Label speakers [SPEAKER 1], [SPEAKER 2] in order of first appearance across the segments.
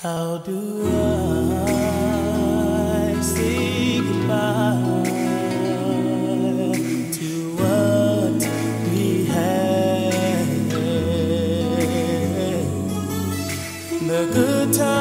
[SPEAKER 1] How do I say goodbye to what we had? The good times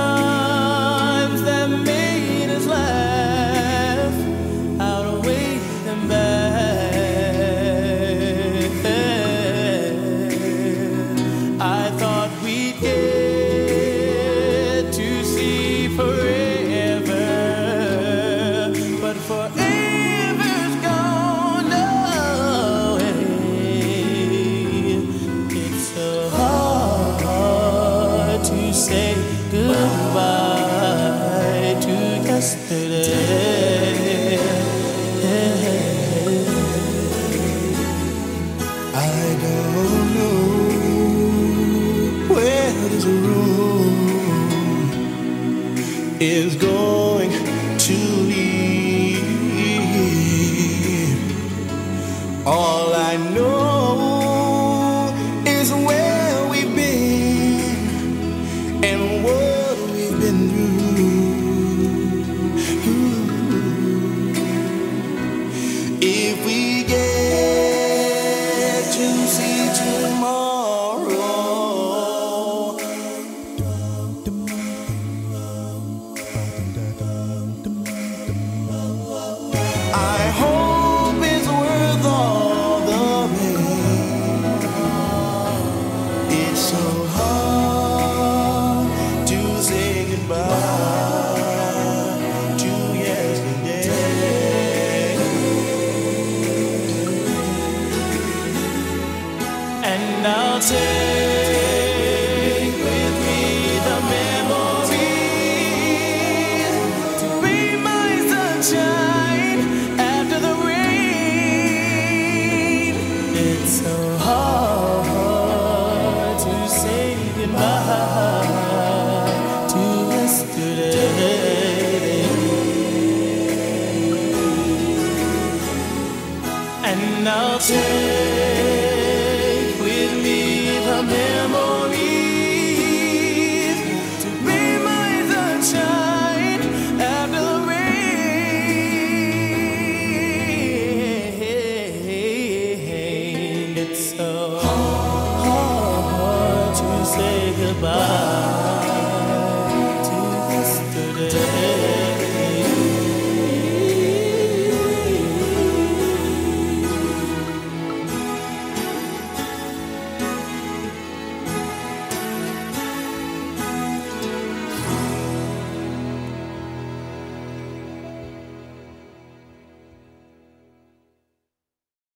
[SPEAKER 1] yesterday.
[SPEAKER 2] I don't know where this room is going to lead. All
[SPEAKER 1] and I'll take with me the memory to be my sunshine after the rain. It's so hard to say goodbye to yesterday. and I'll take. it's so hard to say goodbye.